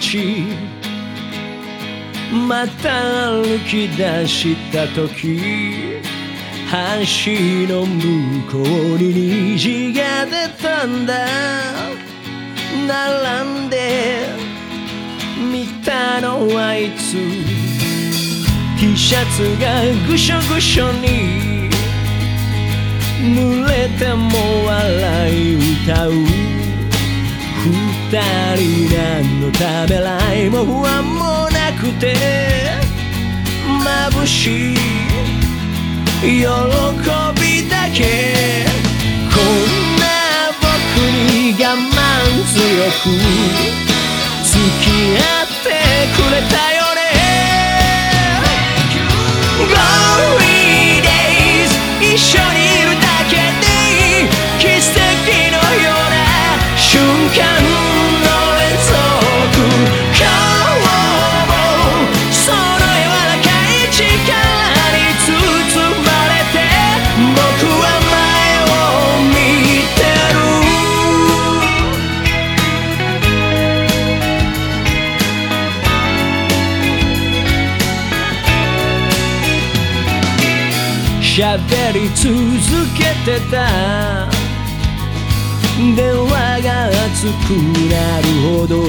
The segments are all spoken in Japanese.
しまた歩き出した時橋の向こうに虹が出たんだ。並んで見たのはいつ。T シャツがぐしょぐしょに濡れても人何のためらいも不安もなくて眩しい喜びだけ。こんな僕に我慢強く付き合ってくれたよね。喋り続けてた。電話が熱くなるほど。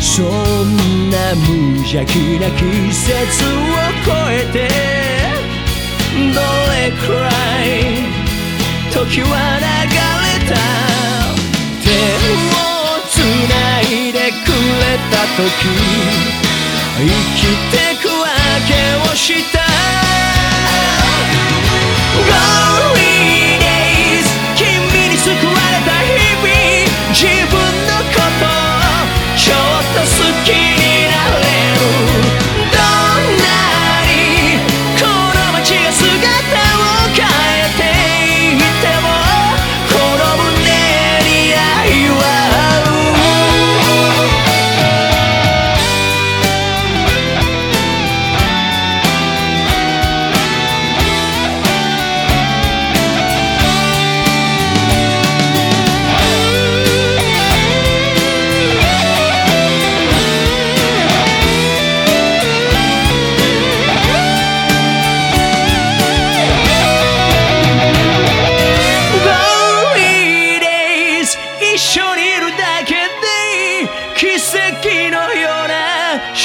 そんな無邪気な季節を超えて。どれくらい時は流れた。手をつないでくれた時。生きてくわけをした。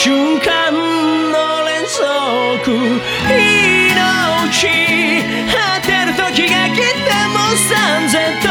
瞬間の連続命果てる時が来ても三千